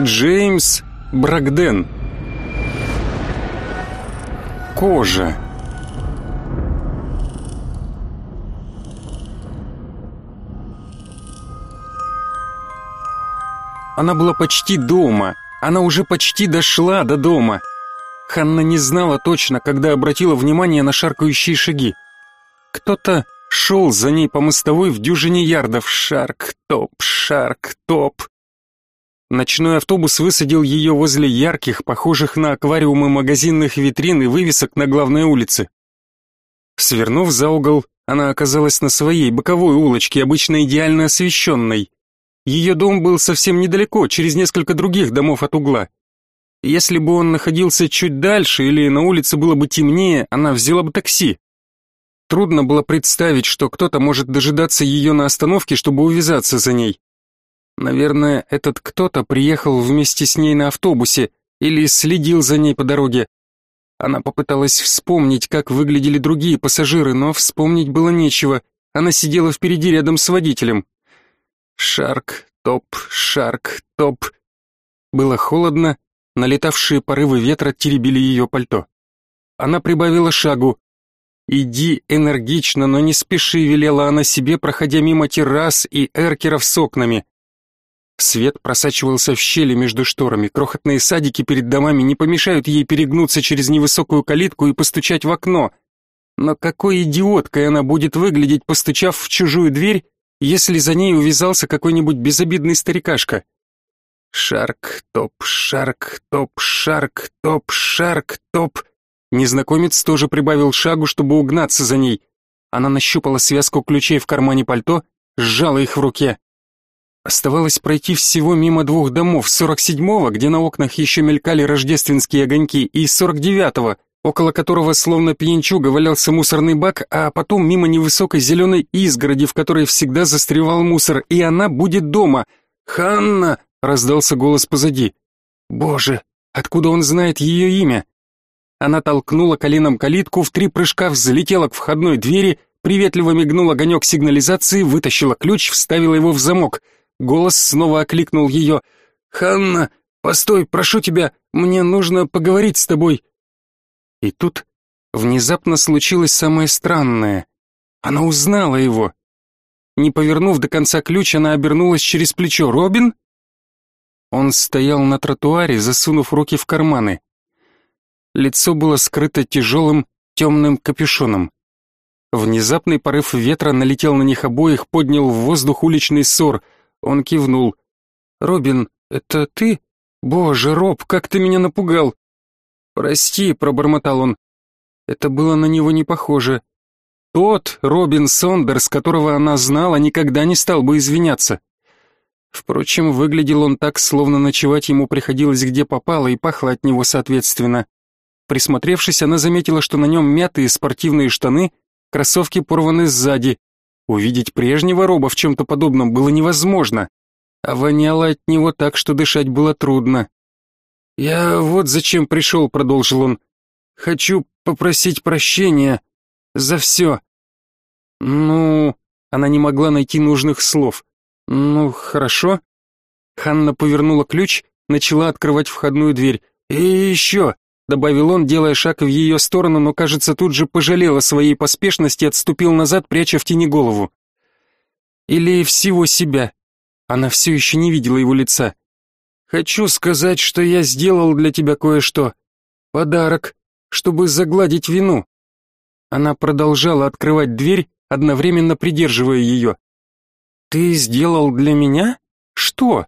Джеймс Брагден. Кожа. Она была почти дома. Она уже почти дошла до дома. Ханна не знала точно, когда обратила внимание на шаркающие шаги. Кто-то шел за ней по мостовой в дюжине ярдов. Шарк, топ, шарк, топ. Ночной автобус высадил ее возле ярких, похожих на аквариумы магазинных витрин и вывесок на главной улице. Свернув за угол, она оказалась на своей боковой улочке, обычно идеально освещенной. Ее дом был совсем недалеко, через несколько других домов от угла. Если бы он находился чуть дальше или на улице было бы темнее, она взяла бы такси. Трудно было представить, что кто-то может дожидаться ее на остановке, чтобы увязаться за ней. Наверное, этот кто-то приехал вместе с ней на автобусе или следил за ней по дороге. Она попыталась вспомнить, как выглядели другие пассажиры, но вспомнить было нечего. Она сидела впереди рядом с водителем. Шарк, топ, шарк, топ. Было холодно, налетавшие порывы ветра теребили ее пальто. Она прибавила шагу. «Иди энергично, но не спеши», — велела она себе, проходя мимо террас и эркеров с окнами. Свет просачивался в щели между шторами, крохотные садики перед домами не помешают ей перегнуться через невысокую калитку и постучать в окно. Но какой идиоткой она будет выглядеть, постучав в чужую дверь, если за ней увязался какой-нибудь безобидный старикашка. Шарк, топ, шарк, топ, шарк, топ, шарк, топ. Незнакомец тоже прибавил шагу, чтобы угнаться за ней. Она нащупала связку ключей в кармане пальто, сжала их в руке. Оставалось пройти всего мимо двух домов, 47-го, где на окнах еще мелькали рождественские огоньки, и 49-го, около которого словно пьянчуга валялся мусорный бак, а потом мимо невысокой зеленой изгороди, в которой всегда застревал мусор, и она будет дома. «Ханна!» — раздался голос позади. «Боже, откуда он знает ее имя?» Она толкнула коленом калитку, в три прыжка взлетела к входной двери, приветливо мигнул огонек сигнализации, вытащила ключ, вставила его в замок. Голос снова окликнул ее. «Ханна, постой, прошу тебя, мне нужно поговорить с тобой». И тут внезапно случилось самое странное. Она узнала его. Не повернув до конца ключ, она обернулась через плечо. «Робин?» Он стоял на тротуаре, засунув руки в карманы. Лицо было скрыто тяжелым темным капюшоном. Внезапный порыв ветра налетел на них обоих, поднял в воздух уличный ссор. Он кивнул. «Робин, это ты? Боже, Роб, как ты меня напугал!» «Прости», — пробормотал он. Это было на него не похоже. Тот Робин Сондерс, которого она знала, никогда не стал бы извиняться. Впрочем, выглядел он так, словно ночевать ему приходилось где попало, и пахло от него соответственно. Присмотревшись, она заметила, что на нем мятые спортивные штаны, кроссовки порваны сзади. Увидеть прежнего Роба в чем-то подобном было невозможно, а воняло от него так, что дышать было трудно. «Я вот зачем пришел», — продолжил он. «Хочу попросить прощения за все». «Ну...» — она не могла найти нужных слов. «Ну, хорошо». Ханна повернула ключ, начала открывать входную дверь. «И еще», — добавил он, делая шаг в ее сторону, но, кажется, тут же пожалел о своей поспешности и отступил назад, пряча в тени голову. «Или всего себя». Она все еще не видела его лица. Хочу сказать, что я сделал для тебя кое-что. Подарок, чтобы загладить вину. Она продолжала открывать дверь, одновременно придерживая ее. Ты сделал для меня? Что?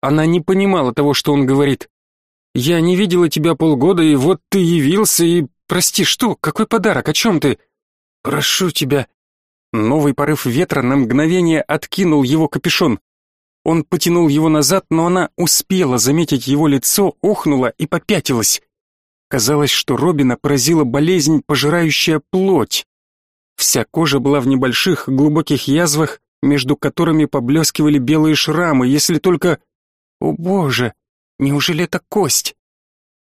Она не понимала того, что он говорит. Я не видела тебя полгода, и вот ты явился и... Прости, что? Какой подарок? О чем ты? Прошу тебя. Новый порыв ветра на мгновение откинул его капюшон. Он потянул его назад, но она успела заметить его лицо, охнула и попятилась. Казалось, что Робина поразила болезнь, пожирающая плоть. Вся кожа была в небольших глубоких язвах, между которыми поблескивали белые шрамы, если только... О боже, неужели это кость?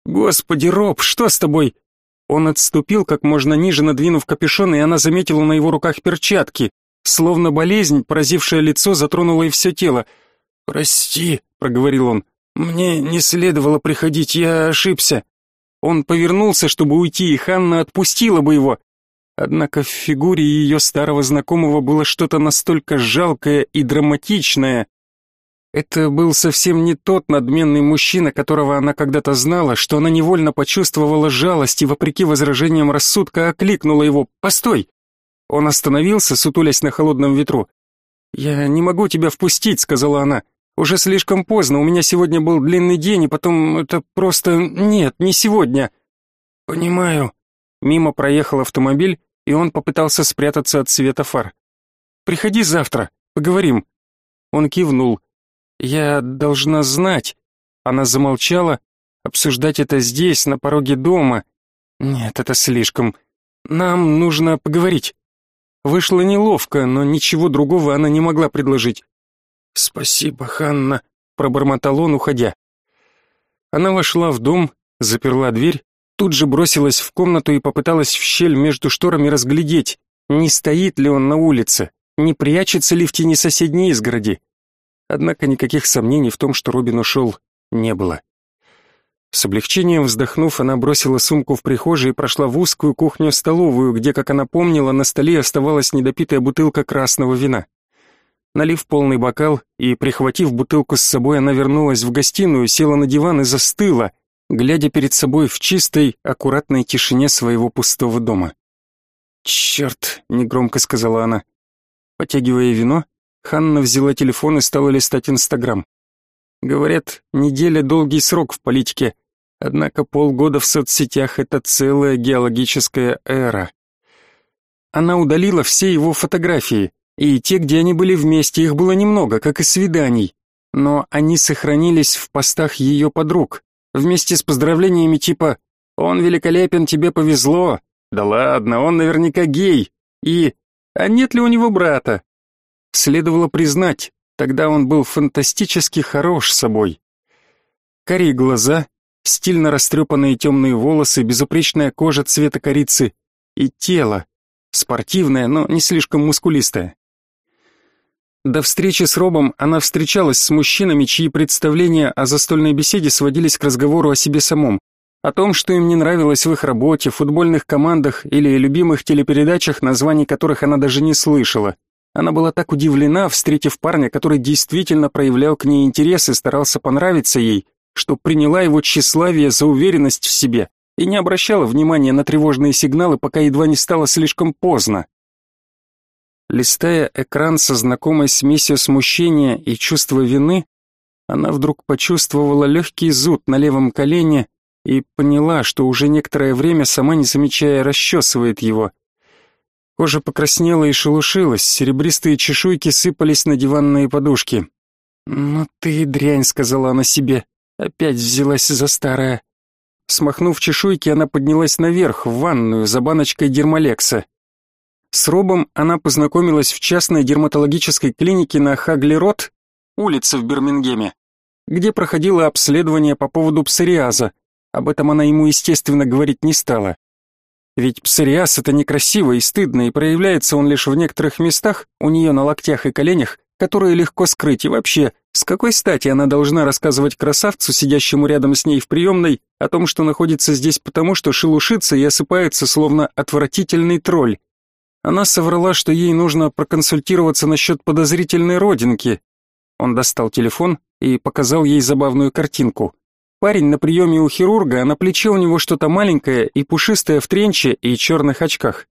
Господи, Роб, что с тобой? Он отступил как можно ниже, надвинув капюшон, и она заметила на его руках перчатки. Словно болезнь, поразившая лицо, затронула и все тело. «Прости», — проговорил он, Мне не следовало приходить, я ошибся. Он повернулся, чтобы уйти, и Ханна отпустила бы его. Однако в фигуре ее старого знакомого было что-то настолько жалкое и драматичное. Это был совсем не тот надменный мужчина, которого она когда-то знала, что она невольно почувствовала жалость и, вопреки возражениям рассудка, окликнула его «Постой!». Он остановился, сутулясь на холодном ветру. «Я не могу тебя впустить», — сказала она. «Уже слишком поздно, у меня сегодня был длинный день, и потом это просто... Нет, не сегодня». «Понимаю». Мимо проехал автомобиль, и он попытался спрятаться от света фар. «Приходи завтра, поговорим». Он кивнул. «Я должна знать». Она замолчала. «Обсуждать это здесь, на пороге дома. Нет, это слишком. Нам нужно поговорить». Вышло неловко, но ничего другого она не могла предложить. «Спасибо, Ханна», — пробормотал он, уходя. Она вошла в дом, заперла дверь, тут же бросилась в комнату и попыталась в щель между шторами разглядеть, не стоит ли он на улице, не прячется ли в тени соседней изгороди. Однако никаких сомнений в том, что Робин ушел, не было. С облегчением вздохнув, она бросила сумку в прихожей и прошла в узкую кухню-столовую, где, как она помнила, на столе оставалась недопитая бутылка красного вина. Налив полный бокал и, прихватив бутылку с собой, она вернулась в гостиную, села на диван и застыла, глядя перед собой в чистой, аккуратной тишине своего пустого дома. «Черт!» — негромко сказала она. Потягивая вино, Ханна взяла телефон и стала листать Инстаграм. Говорят, неделя — долгий срок в политике, Однако полгода в соцсетях — это целая геологическая эра. Она удалила все его фотографии, и те, где они были вместе, их было немного, как и свиданий. Но они сохранились в постах ее подруг, вместе с поздравлениями типа «Он великолепен, тебе повезло», «Да ладно, он наверняка гей», и «А нет ли у него брата?» Следовало признать, тогда он был фантастически хорош собой. Карие глаза, стильно растрепанные темные волосы, безупречная кожа цвета корицы и тело, спортивное, но не слишком мускулистое. До встречи с Робом она встречалась с мужчинами, чьи представления о застольной беседе сводились к разговору о себе самом, о том, что им не нравилось в их работе, футбольных командах или любимых телепередачах, названий которых она даже не слышала. Она была так удивлена, встретив парня, который действительно проявлял к ней интерес и старался понравиться ей, что приняла его тщеславие за уверенность в себе и не обращала внимания на тревожные сигналы, пока едва не стало слишком поздно. Листая экран со знакомой смесью смущения и чувства вины, она вдруг почувствовала легкий зуд на левом колене и поняла, что уже некоторое время, сама не замечая, расчесывает его. Кожа покраснела и шелушилась, серебристые чешуйки сыпались на диванные подушки. «Ну ты и дрянь», — сказала она себе. Опять взялась за старое. Смахнув чешуйки, она поднялась наверх, в ванную, за баночкой дермалекса. С Робом она познакомилась в частной дерматологической клинике на Хагли-Рот, улице в Бирмингеме, где проходило обследование по поводу псориаза. Об этом она ему, естественно, говорить не стала. Ведь псориаз это некрасиво и стыдно, и проявляется он лишь в некоторых местах, у нее на локтях и коленях, которые легко скрыть, и вообще с какой стати она должна рассказывать красавцу, сидящему рядом с ней в приемной, о том, что находится здесь потому, что шелушится и осыпается, словно отвратительный тролль? Она соврала, что ей нужно проконсультироваться насчет подозрительной родинки. Он достал телефон и показал ей забавную картинку. Парень на приеме у хирурга, а на плече у него что-то маленькое и пушистое в тренче и черных очках.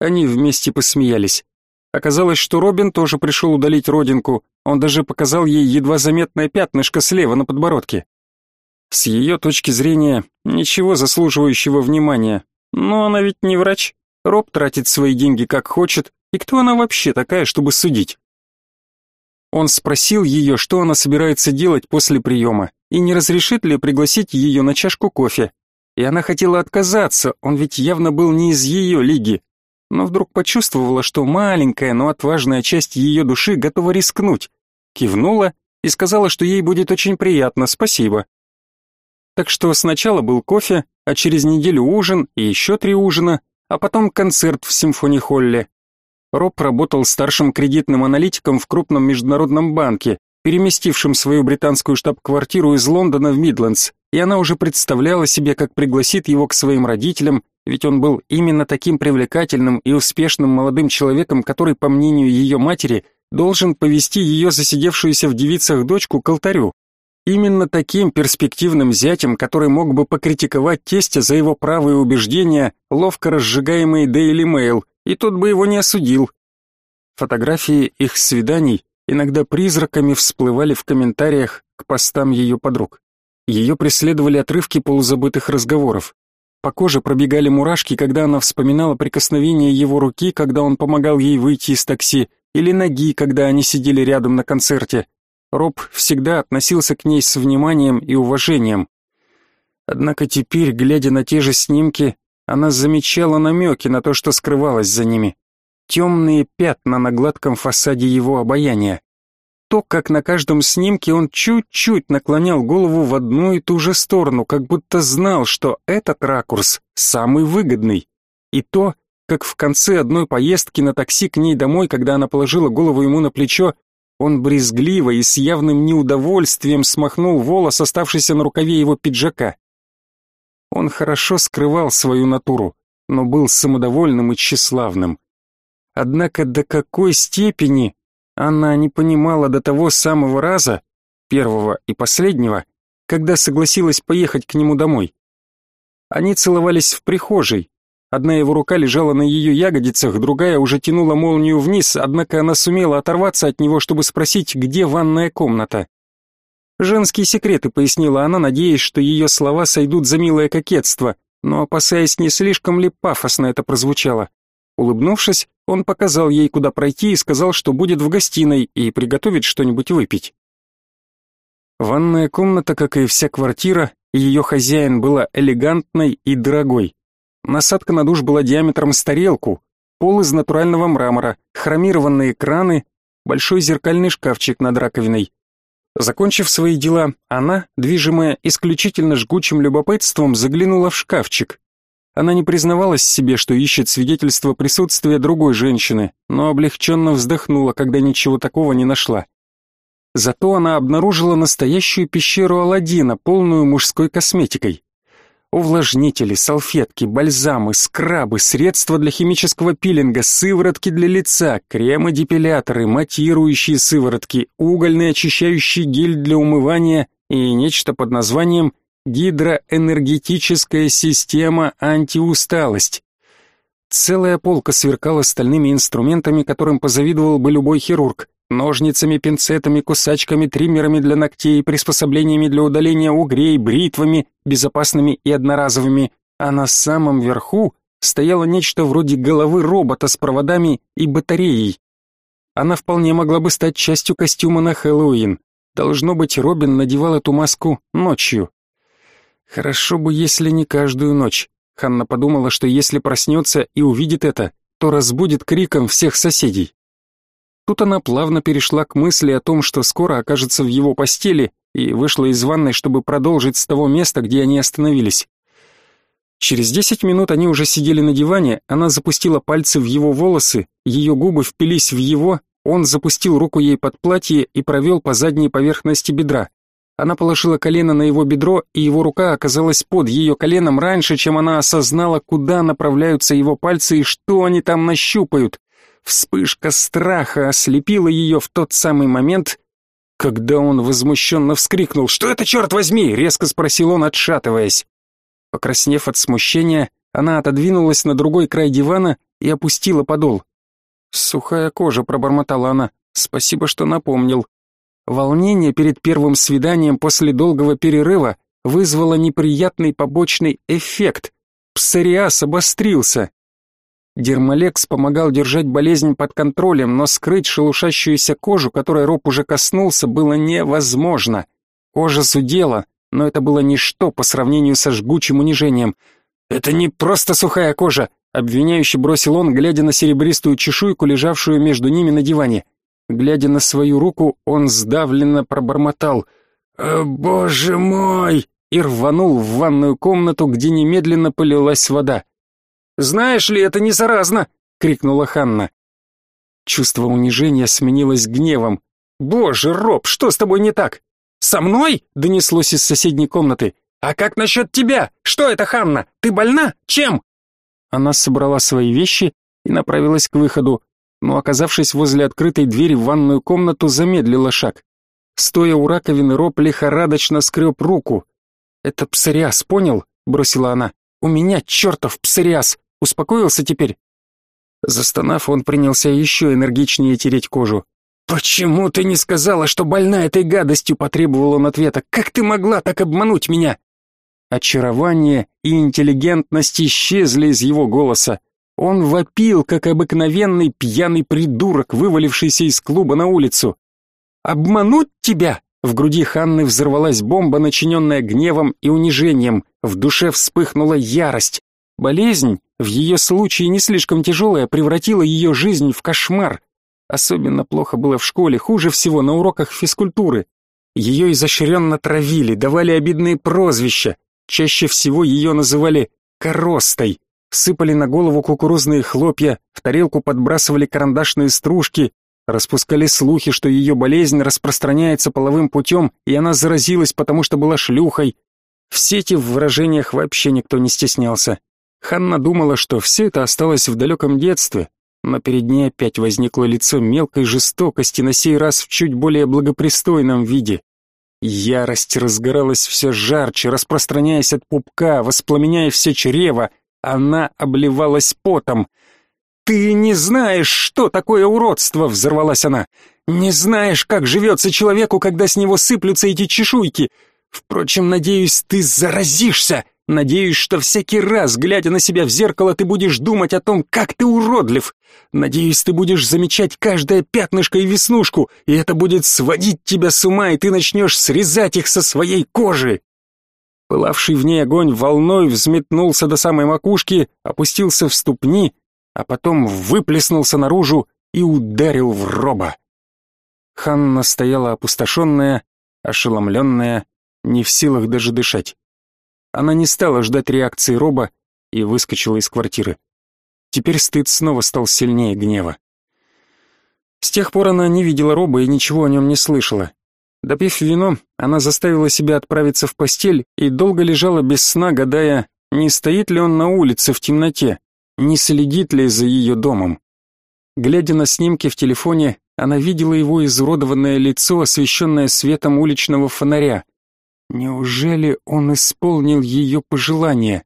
Они вместе посмеялись. Оказалось, что Робин тоже пришел удалить родинку, он даже показал ей едва заметное пятнышко слева на подбородке. С ее точки зрения, ничего заслуживающего внимания. Но она ведь не врач. Роб тратит свои деньги как хочет, и кто она вообще такая, чтобы судить? Он спросил ее, что она собирается делать после приема, и не разрешит ли пригласить ее на чашку кофе. И она хотела отказаться, он ведь явно был не из ее лиги но вдруг почувствовала, что маленькая, но отважная часть ее души готова рискнуть. Кивнула и сказала, что ей будет очень приятно, спасибо. Так что сначала был кофе, а через неделю ужин и еще три ужина, а потом концерт в симфони-холле. Роб работал старшим кредитным аналитиком в крупном международном банке, переместившим свою британскую штаб-квартиру из Лондона в Мидлендс, и она уже представляла себе, как пригласит его к своим родителям, ведь он был именно таким привлекательным и успешным молодым человеком, который, по мнению ее матери, должен повести ее засидевшуюся в девицах дочку к алтарю. Именно таким перспективным зятем, который мог бы покритиковать тестя за его правые убеждения, ловко разжигаемые Daily Mail, и тот бы его не осудил. Фотографии их свиданий иногда призраками всплывали в комментариях к постам ее подруг. Ее преследовали отрывки полузабытых разговоров. По коже пробегали мурашки, когда она вспоминала прикосновение его руки, когда он помогал ей выйти из такси, или ноги, когда они сидели рядом на концерте. Роб всегда относился к ней с вниманием и уважением. Однако теперь, глядя на те же снимки, она замечала намеки на то, что скрывалось за ними. Темные пятна на гладком фасаде его обаяния то, как на каждом снимке он чуть-чуть наклонял голову в одну и ту же сторону, как будто знал, что этот ракурс самый выгодный. И то, как в конце одной поездки на такси к ней домой, когда она положила голову ему на плечо, он брезгливо и с явным неудовольствием смахнул волос, оставшийся на рукаве его пиджака. Он хорошо скрывал свою натуру, но был самодовольным и тщеславным. Однако до какой степени она не понимала до того самого раза, первого и последнего, когда согласилась поехать к нему домой. Они целовались в прихожей. Одна его рука лежала на ее ягодицах, другая уже тянула молнию вниз, однако она сумела оторваться от него, чтобы спросить, где ванная комната. «Женские секреты», — пояснила она, надеясь, что ее слова сойдут за милое кокетство, но опасаясь, не слишком ли пафосно это прозвучало. Улыбнувшись, он показал ей, куда пройти и сказал, что будет в гостиной и приготовит что-нибудь выпить. Ванная комната, как и вся квартира, ее хозяин была элегантной и дорогой. Насадка на душ была диаметром с тарелку, пол из натурального мрамора, хромированные краны, большой зеркальный шкафчик над раковиной. Закончив свои дела, она, движимая исключительно жгучим любопытством, заглянула в шкафчик. Она не признавалась себе, что ищет свидетельство присутствия другой женщины, но облегченно вздохнула, когда ничего такого не нашла. Зато она обнаружила настоящую пещеру Аладдина, полную мужской косметикой. Увлажнители, салфетки, бальзамы, скрабы, средства для химического пилинга, сыворотки для лица, кремы-депиляторы, матирующие сыворотки, угольный очищающий гель для умывания и нечто под названием Гидроэнергетическая система антиусталость. Целая полка сверкала стальными инструментами, которым позавидовал бы любой хирург. Ножницами, пинцетами, кусачками, триммерами для ногтей, приспособлениями для удаления угрей, бритвами, безопасными и одноразовыми, а на самом верху стояло нечто вроде головы робота с проводами и батареей. Она вполне могла бы стать частью костюма на Хэллоуин. Должно быть, Робин надевал эту маску ночью. Хорошо бы, если не каждую ночь. Ханна подумала, что если проснется и увидит это, то разбудит криком всех соседей. Тут она плавно перешла к мысли о том, что скоро окажется в его постели, и вышла из ванной, чтобы продолжить с того места, где они остановились. Через десять минут они уже сидели на диване, она запустила пальцы в его волосы, ее губы впились в его, он запустил руку ей под платье и провел по задней поверхности бедра. Она положила колено на его бедро, и его рука оказалась под ее коленом раньше, чем она осознала, куда направляются его пальцы и что они там нащупают. Вспышка страха ослепила ее в тот самый момент, когда он возмущенно вскрикнул «Что это, черт возьми?» — резко спросил он, отшатываясь. Покраснев от смущения, она отодвинулась на другой край дивана и опустила подол. «Сухая кожа», — пробормотала она. «Спасибо, что напомнил. Волнение перед первым свиданием после долгого перерыва вызвало неприятный побочный эффект. Псориаз обострился. Дермалекс помогал держать болезнь под контролем, но скрыть шелушащуюся кожу, которой Роб уже коснулся, было невозможно. Кожа зудела, но это было ничто по сравнению со жгучим унижением. «Это не просто сухая кожа», — обвиняюще бросил он, глядя на серебристую чешуйку, лежавшую между ними на диване. Глядя на свою руку, он сдавленно пробормотал «О, боже мой!» и рванул в ванную комнату, где немедленно полилась вода. «Знаешь ли, это не заразно!» — крикнула Ханна. Чувство унижения сменилось гневом. Боже, Роб, что с тобой не так? Со мной? Донеслось из соседней комнаты. А как насчет тебя? Что это, Ханна? Ты больна? Чем? Она собрала свои вещи и направилась к выходу, но, оказавшись возле открытой двери в ванную комнату, замедлила шаг. Стоя у раковины, Роб лихорадочно скреб руку. «Это псориаз, понял?» — бросила она. «У меня чертов псориаз! Успокоился теперь?» Застонав, он принялся еще энергичнее тереть кожу. «Почему ты не сказала, что больна этой гадостью?» — потребовал он ответа. «Как ты могла так обмануть меня?» Очарование и интеллигентность исчезли из его голоса. Он вопил, как обыкновенный пьяный придурок, вывалившийся из клуба на улицу. «Обмануть тебя?» В груди Ханны взорвалась бомба, начиненная гневом и унижением. В душе вспыхнула ярость. Болезнь, в ее случае не слишком тяжелая, превратила ее жизнь в кошмар. Особенно плохо было в школе, хуже всего на уроках физкультуры. Ее изощренно травили, давали обидные прозвища. Чаще всего ее называли «коростой». Сыпали на голову кукурузные хлопья, в тарелку подбрасывали карандашные стружки, Распускали слухи, что ее болезнь распространяется половым путем, и она заразилась, потому что была шлюхой. В сети в выражениях вообще никто не стеснялся. Ханна думала, что все это осталось в далеком детстве, но перед ней опять возникло лицо мелкой жестокости, на сей раз в чуть более благопристойном виде. Ярость разгоралась все жарче, распространяясь от пупка, воспламеняя все чрево. Она обливалась потом — «Ты не знаешь, что такое уродство!» — взорвалась она. «Не знаешь, как живется человеку, когда с него сыплются эти чешуйки! Впрочем, надеюсь, ты заразишься! Надеюсь, что всякий раз, глядя на себя в зеркало, ты будешь думать о том, как ты уродлив! Надеюсь, ты будешь замечать каждое пятнышко и веснушку, и это будет сводить тебя с ума, и ты начнешь срезать их со своей кожи!» Пылавший в ней огонь волной взметнулся до самой макушки, опустился в ступни, а потом выплеснулся наружу и ударил в роба. Ханна стояла опустошенная, ошеломленная, не в силах даже дышать. Она не стала ждать реакции роба и выскочила из квартиры. Теперь стыд снова стал сильнее гнева. С тех пор она не видела роба и ничего о нем не слышала. Допив вино, она заставила себя отправиться в постель и долго лежала без сна, гадая, не стоит ли он на улице в темноте, не следит ли за ее домом. Глядя на снимки в телефоне, она видела его изуродованное лицо, освещенное светом уличного фонаря. Неужели он исполнил ее пожелание?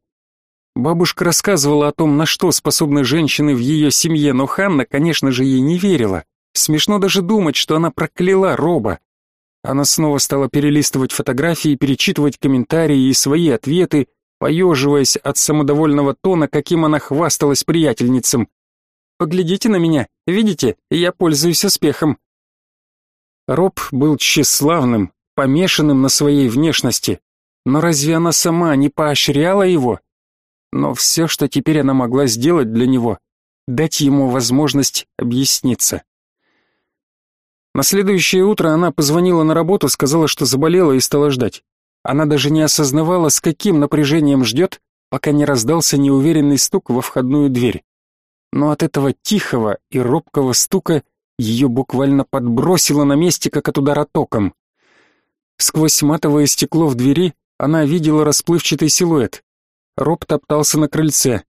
Бабушка рассказывала о том, на что способны женщины в ее семье, но Ханна, конечно же, ей не верила. Смешно даже думать, что она прокляла Роба. Она снова стала перелистывать фотографии, перечитывать комментарии и свои ответы, поеживаясь от самодовольного тона, каким она хвасталась приятельницам. «Поглядите на меня, видите, я пользуюсь успехом». Роб был тщеславным, помешанным на своей внешности, но разве она сама не поощряла его? Но все, что теперь она могла сделать для него, дать ему возможность объясниться. На следующее утро она позвонила на работу, сказала, что заболела и стала ждать. Она даже не осознавала, с каким напряжением ждет, пока не раздался неуверенный стук во входную дверь. Но от этого тихого и робкого стука ее буквально подбросило на месте, как от удара током. Сквозь матовое стекло в двери она видела расплывчатый силуэт. Роб топтался на крыльце.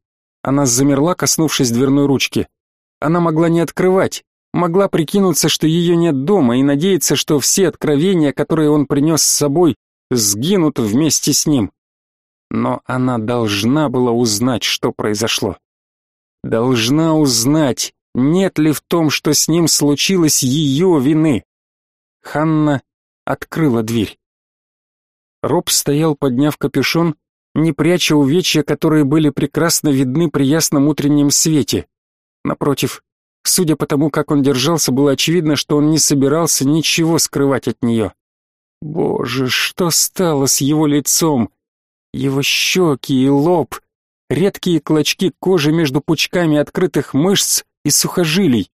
Она замерла, коснувшись дверной ручки. Она могла не открывать, могла прикинуться, что ее нет дома и надеяться, что все откровения, которые он принес с собой, сгинут вместе с ним. Но она должна была узнать, что произошло. Должна узнать, нет ли в том, что с ним случилось ее вины. Ханна открыла дверь. Роб стоял, подняв капюшон, не пряча увечья, которые были прекрасно видны при ясном утреннем свете. Напротив, судя по тому, как он держался, было очевидно, что он не собирался ничего скрывать от нее. Боже, что стало с его лицом? Его щеки и лоб, редкие клочки кожи между пучками открытых мышц и сухожилий,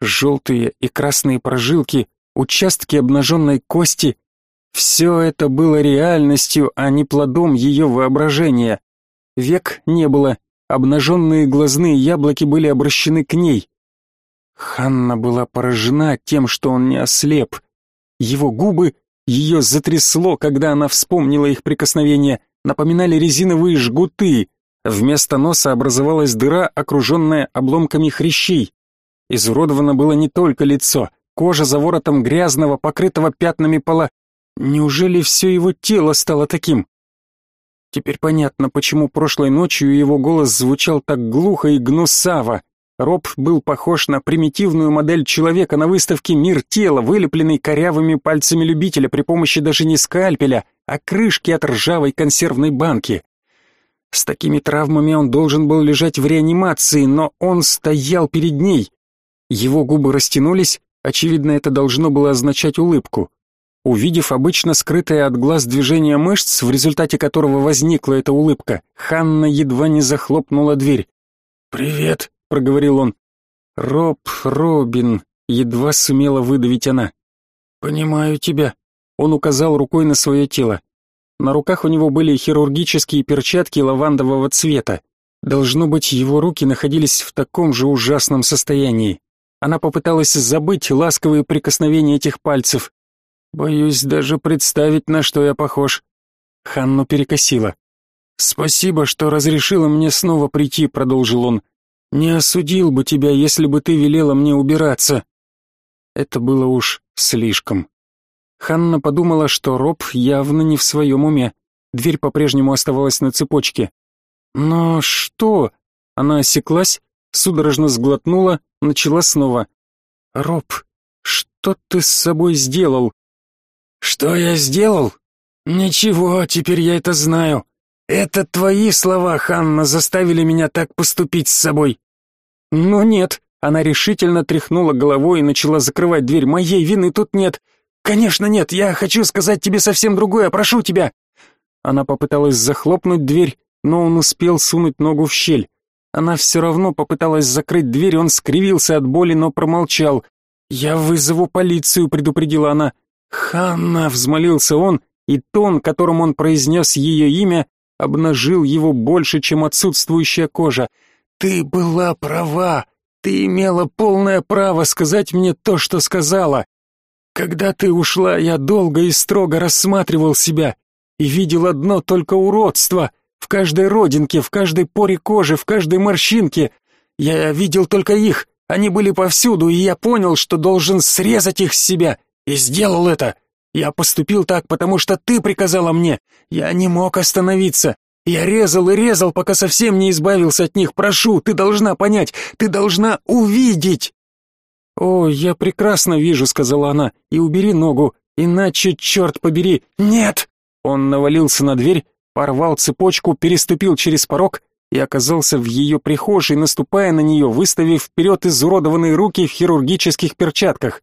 желтые и красные прожилки, участки обнаженной кости — все это было реальностью, а не плодом ее воображения. Век не было, обнаженные глазные яблоки были обращены к ней. Ханна была поражена тем, что он не ослеп. Его губы, ее затрясло, когда она вспомнила их прикосновение, напоминали резиновые жгуты. Вместо носа образовалась дыра, окруженная обломками хрящей. Изуродовано было не только лицо, кожа за воротом грязного, покрытого пятнами пола. Неужели все его тело стало таким? Теперь понятно, почему прошлой ночью его голос звучал так глухо и гнусаво. Роб был похож на примитивную модель человека на выставке «Мир тела», вылепленный корявыми пальцами любителя при помощи даже не скальпеля, а крышки от ржавой консервной банки. С такими травмами он должен был лежать в реанимации, но он стоял перед ней. Его губы растянулись, очевидно, это должно было означать улыбку. Увидев обычно скрытое от глаз движение мышц, в результате которого возникла эта улыбка, Ханна едва не захлопнула дверь. «Привет», — проговорил он. «Роб, Робин», — едва сумела выдавить она. «Понимаю тебя», — он указал рукой на свое тело. На руках у него были хирургические перчатки лавандового цвета. Должно быть, его руки находились в таком же ужасном состоянии. Она попыталась забыть ласковые прикосновения этих пальцев, Боюсь даже представить, на что я похож. Ханну перекосило. Спасибо, что разрешила мне снова прийти, продолжил он. Не осудил бы тебя, если бы ты велела мне убираться. Это было уж слишком. Ханна подумала, что Роб явно не в своем уме. Дверь по-прежнему оставалась на цепочке. Но что? Она осеклась, судорожно сглотнула, начала снова. Роб, что ты с собой сделал? Что я сделал? Ничего, теперь я это знаю. Это твои слова, Ханна, заставили меня так поступить с собой. Но нет, она решительно тряхнула головой и начала закрывать дверь. Моей вины тут нет. Конечно, нет. Я хочу сказать тебе совсем другое, прошу тебя. Она попыталась захлопнуть дверь, но он успел сунуть ногу в щель. Она все равно попыталась закрыть дверь, он скривился от боли, но промолчал. «Я вызову полицию», — предупредила она. «Ханна!» — взмолился он, и тон, которым он произнес ее имя, обнажил его больше, чем отсутствующая кожа. «Ты была права! Ты имела полное право сказать мне то, что сказала! Когда ты ушла, я долго и строго рассматривал себя и видел одно только уродство в каждой родинке, в каждой поре кожи, в каждой морщинке. Я видел только их, они были повсюду, и я понял, что должен срезать их с себя» И сделал это. Я поступил так, потому что ты приказала мне. Я не мог остановиться. Я резал и резал, пока совсем не избавился от них. Прошу, ты должна понять, ты должна увидеть. О, я прекрасно вижу, сказала она. И убери ногу, иначе черт побери. Нет. Он навалился на дверь, порвал цепочку, переступил через порог и оказался в ее прихожей, наступая на нее, выставив вперед изуродованные руки в хирургических перчатках.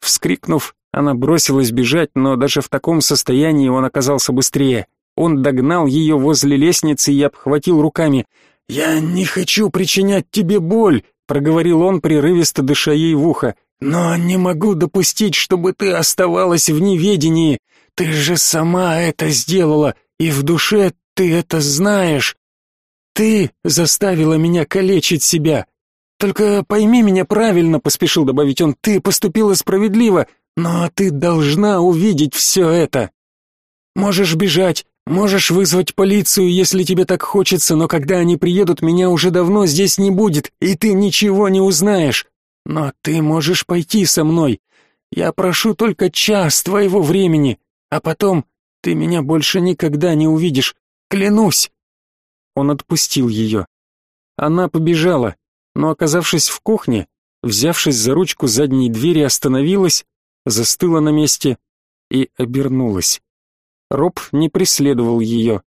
Вскрикнув, она бросилась бежать, но даже в таком состоянии он оказался быстрее. Он догнал ее возле лестницы и обхватил руками. «Я не хочу причинять тебе боль», — проговорил он, прерывисто дыша ей в ухо. «Но не могу допустить, чтобы ты оставалась в неведении. Ты же сама это сделала, и в душе ты это знаешь. Ты заставила меня калечить себя, только пойми меня правильно, поспешил добавить он. Ты поступила справедливо, но ты должна увидеть все это. Можешь бежать, можешь вызвать полицию, если тебе так хочется, но когда они приедут, меня уже давно здесь не будет, и ты ничего не узнаешь. Но ты можешь пойти со мной. Я прошу только час твоего времени, а потом ты меня больше никогда не увидишь. Клянусь. Он отпустил ее. Она побежала, но, оказавшись в кухне, взявшись за ручку задней двери, остановилась, застыла на месте и обернулась. Роб не преследовал ее.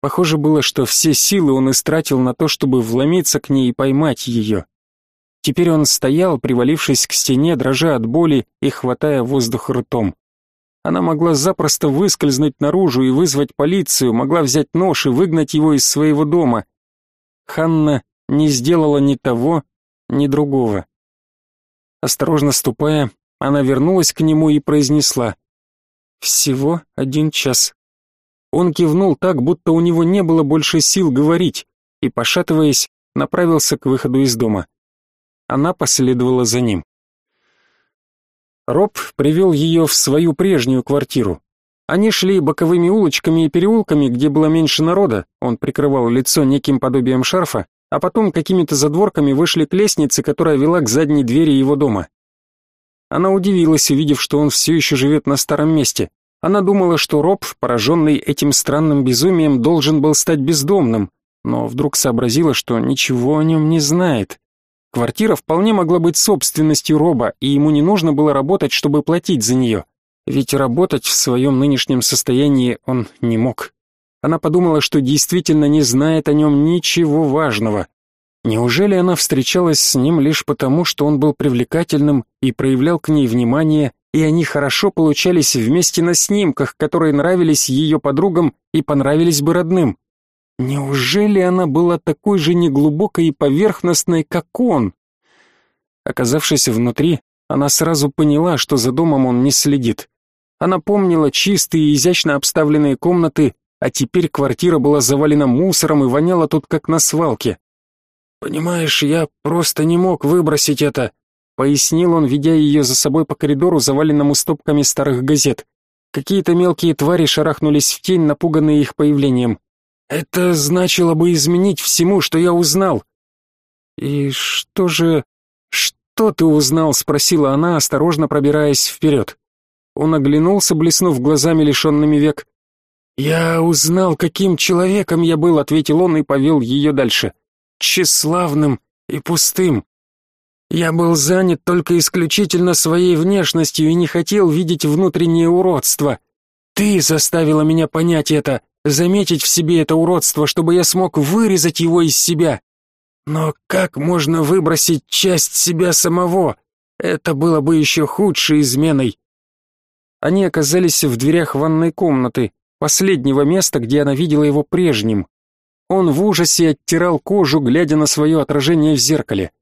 Похоже было, что все силы он истратил на то, чтобы вломиться к ней и поймать ее. Теперь он стоял, привалившись к стене, дрожа от боли и хватая воздух ртом. Она могла запросто выскользнуть наружу и вызвать полицию, могла взять нож и выгнать его из своего дома. Ханна не сделала ни того, ни другого. Осторожно ступая, она вернулась к нему и произнесла «Всего один час». Он кивнул так, будто у него не было больше сил говорить, и, пошатываясь, направился к выходу из дома. она последовала за ним. Роб привел ее в свою прежнюю квартиру. Они шли боковыми улочками и переулками, где было меньше народа, он прикрывал лицо неким подобием шарфа, а потом какими-то задворками вышли к лестнице, которая вела к задней двери его дома. Она удивилась, увидев, что он все еще живет на старом месте. Она думала, что Роб, пораженный этим странным безумием, должен был стать бездомным, но вдруг сообразила, что ничего о нем не знает. Квартира вполне могла быть собственностью Роба, и ему не нужно было работать, чтобы платить за нее. Ведь работать в своем нынешнем состоянии он не мог. Она подумала, что действительно не знает о нем ничего важного. Неужели она встречалась с ним лишь потому, что он был привлекательным и проявлял к ней внимание, и они хорошо получались вместе на снимках, которые нравились ее подругам и понравились бы родным? Неужели она была такой же неглубокой и поверхностной, как он? Оказавшись внутри, она сразу поняла, что за домом он не следит. Она помнила чистые и изящно обставленные комнаты, а теперь квартира была завалена мусором и воняла тут как на свалке. «Понимаешь, я просто не мог выбросить это», — пояснил он, ведя ее за собой по коридору, заваленному стопками старых газет. Какие-то мелкие твари шарахнулись в тень, напуганные их появлением. «Это значило бы изменить всему, что я узнал». «И что же... что ты узнал?» — спросила она, осторожно пробираясь вперед. Он оглянулся, блеснув глазами, лишенными век. «Я узнал, каким человеком я был», — ответил он и повел ее дальше. «Тщеславным и пустым. Я был занят только исключительно своей внешностью и не хотел видеть внутреннее уродство. Ты заставила меня понять это, заметить в себе это уродство, чтобы я смог вырезать его из себя. Но как можно выбросить часть себя самого? Это было бы еще худшей изменой. Они оказались в дверях ванной комнаты, последнего места, где она видела его прежним. Он в ужасе оттирал кожу, глядя на свое отражение в зеркале.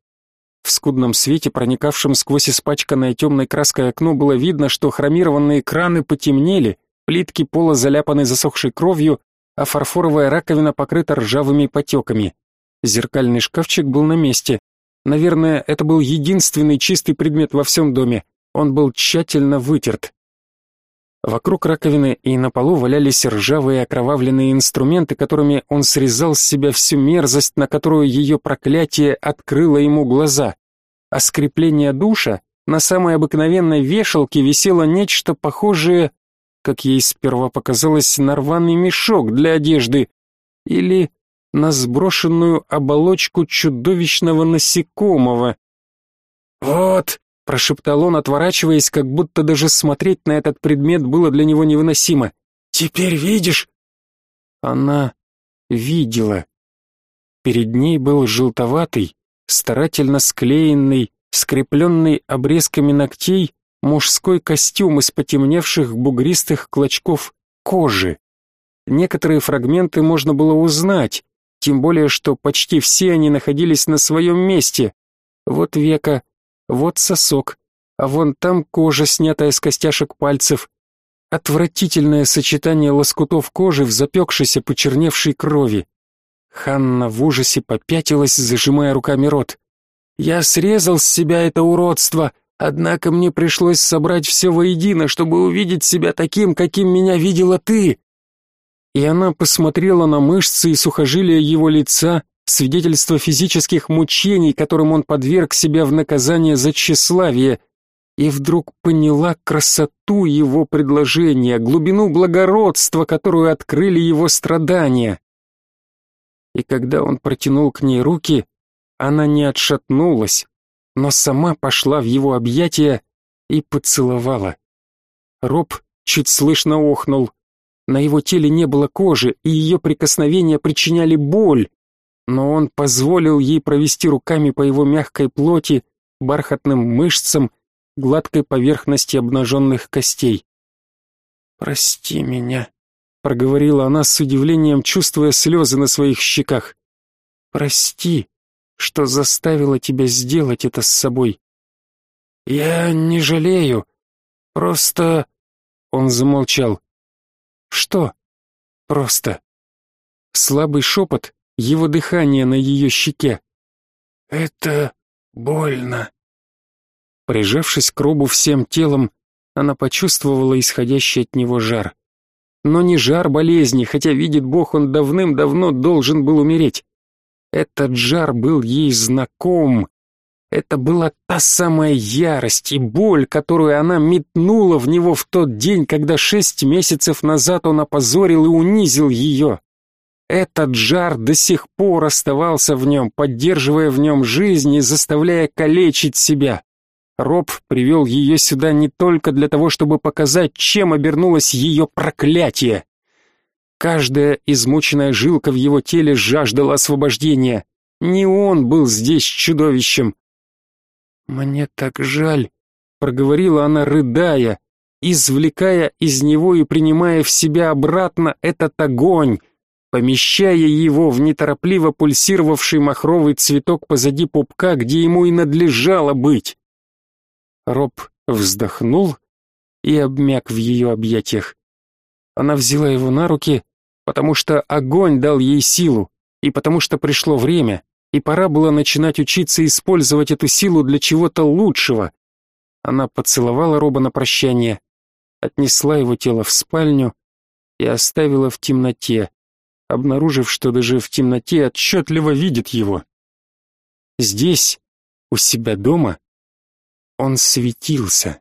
В скудном свете, проникавшем сквозь испачканное темной краской окно, было видно, что хромированные краны потемнели, плитки пола заляпаны засохшей кровью, а фарфоровая раковина покрыта ржавыми потеками. Зеркальный шкафчик был на месте. Наверное, это был единственный чистый предмет во всем доме. Он был тщательно вытерт. Вокруг раковины и на полу валялись ржавые окровавленные инструменты, которыми он срезал с себя всю мерзость, на которую ее проклятие открыло ему глаза. А скрепление душа на самой обыкновенной вешалке висело нечто похожее, как ей сперва показалось, на рваный мешок для одежды или на сброшенную оболочку чудовищного насекомого. «Вот», прошептал он, отворачиваясь, как будто даже смотреть на этот предмет было для него невыносимо. Теперь видишь? Она видела. Перед ней был желтоватый, старательно склеенный, скрепленный обрезками ногтей мужской костюм из потемневших бугристых клочков кожи. Некоторые фрагменты можно было узнать, тем более что почти все они находились на своем месте. Вот века, вот сосок, а вон там кожа, снятая с костяшек пальцев. Отвратительное сочетание лоскутов кожи в запекшейся почерневшей крови. Ханна в ужасе попятилась, зажимая руками рот. «Я срезал с себя это уродство, однако мне пришлось собрать все воедино, чтобы увидеть себя таким, каким меня видела ты». И она посмотрела на мышцы и сухожилия его лица, свидетельство физических мучений, которым он подверг себя в наказание за тщеславие, и вдруг поняла красоту его предложения, глубину благородства, которую открыли его страдания. И когда он протянул к ней руки, она не отшатнулась, но сама пошла в его объятия и поцеловала. Роб чуть слышно охнул. На его теле не было кожи, и ее прикосновения причиняли боль но он позволил ей провести руками по его мягкой плоти, бархатным мышцам, гладкой поверхности обнаженных костей. «Прости меня», — проговорила она с удивлением, чувствуя слезы на своих щеках. «Прости, что заставила тебя сделать это с собой». «Я не жалею, просто...» Он замолчал. «Что?» «Просто...» Слабый шепот, его дыхание на ее щеке. «Это больно. Прижавшись к Робу всем телом, она почувствовала исходящий от него жар. Но не жар болезни, хотя, видит Бог, он давным-давно должен был умереть. Этот жар был ей знаком. Это была та самая ярость и боль, которую она метнула в него в тот день, когда шесть месяцев назад он опозорил и унизил ее. Этот жар до сих пор оставался в нем, поддерживая в нем жизнь и заставляя калечить себя. Роб привел ее сюда не только для того, чтобы показать, чем обернулось ее проклятие. Каждая измученная жилка в его теле жаждала освобождения. Не он был здесь чудовищем. «Мне так жаль», — проговорила она, рыдая, извлекая из него и принимая в себя обратно этот огонь, помещая его в неторопливо пульсировавший махровый цветок позади пупка, где ему и надлежало быть. Роб вздохнул и обмяк в ее объятиях. Она взяла его на руки, потому что огонь дал ей силу, и потому что пришло время, и пора было начинать учиться использовать эту силу для чего-то лучшего. Она поцеловала Роба на прощание, отнесла его тело в спальню и оставила в темноте, обнаружив, что даже в темноте отчетливо видит его. Здесь, у себя дома, он светился.